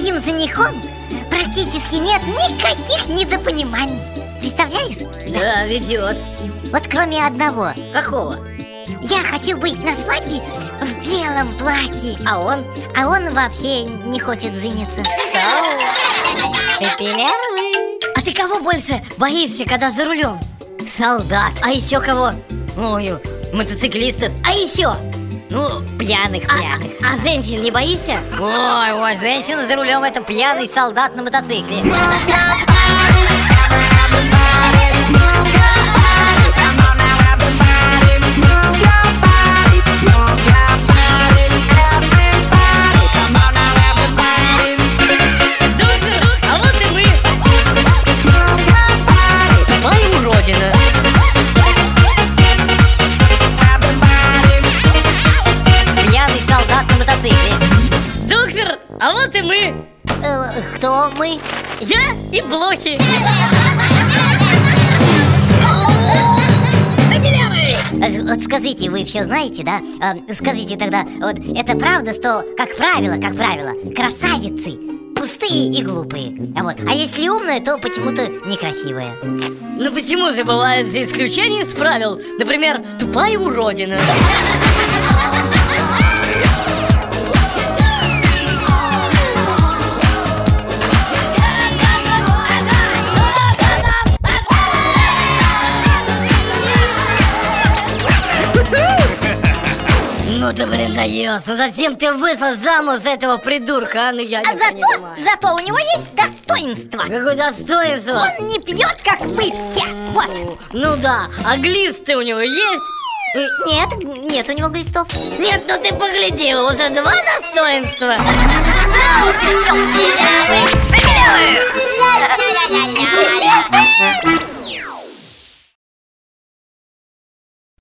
моим женихом практически нет никаких недопониманий. Представляешь? Да, везет. Вот кроме одного. Какого? Я хочу быть на свадьбе в белом платье. А он? А он вообще не хочет жениться. А ты кого больше боишься, когда за рулем? Солдат. А еще кого? Ой, мотоциклистов. А еще? Ну, пьяных, А, пьяных. а, а женщин не боишься? Ой, ой, женщина за рулем это пьяный солдат на мотоцикле. А вот и мы. Э, кто мы? Я и блохи. С- Вот скажите, вы все знаете, да? А, скажите тогда, вот это правда, что, как правило, как правило, красавицы пустые и глупые. А вот, а если умные, то почему-то некрасивые. Ну почему же бывает за исключением из правил? Например, тупая уродина. Ну ты, блин, даешь. Ну зачем ты вышла замуж за этого придурка, а? Ну я А никак не зато, понимаю. зато у него есть достоинство. Какое достоинство? Он не пьет, как вы все. Вот. Ну да, а глисты у него есть? Нет, нет у него глистов. Нет, ну ты погляди, уже два достоинства. Ля-ля-ля-ля-ля.